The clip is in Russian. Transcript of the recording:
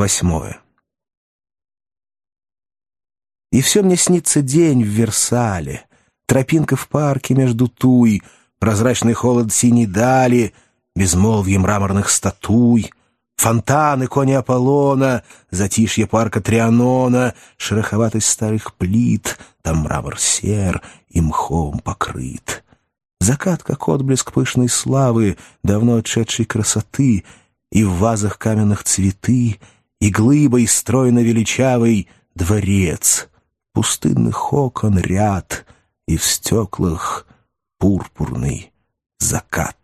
Восьмое. И все мне снится день в Версале, Тропинка в парке между туй, Прозрачный холод синей дали, Безмолвье мраморных статуй, Фонтаны кони Аполлона, Затишье парка Трианона, Шероховатость старых плит, Там мрамор сер и мхом покрыт. Закат, как отблеск пышной славы, Давно отшедшей красоты, И в вазах каменных цветы, И глыбой стройно величавый Дворец, пустынных окон ряд — И в стеклах пурпурный закат.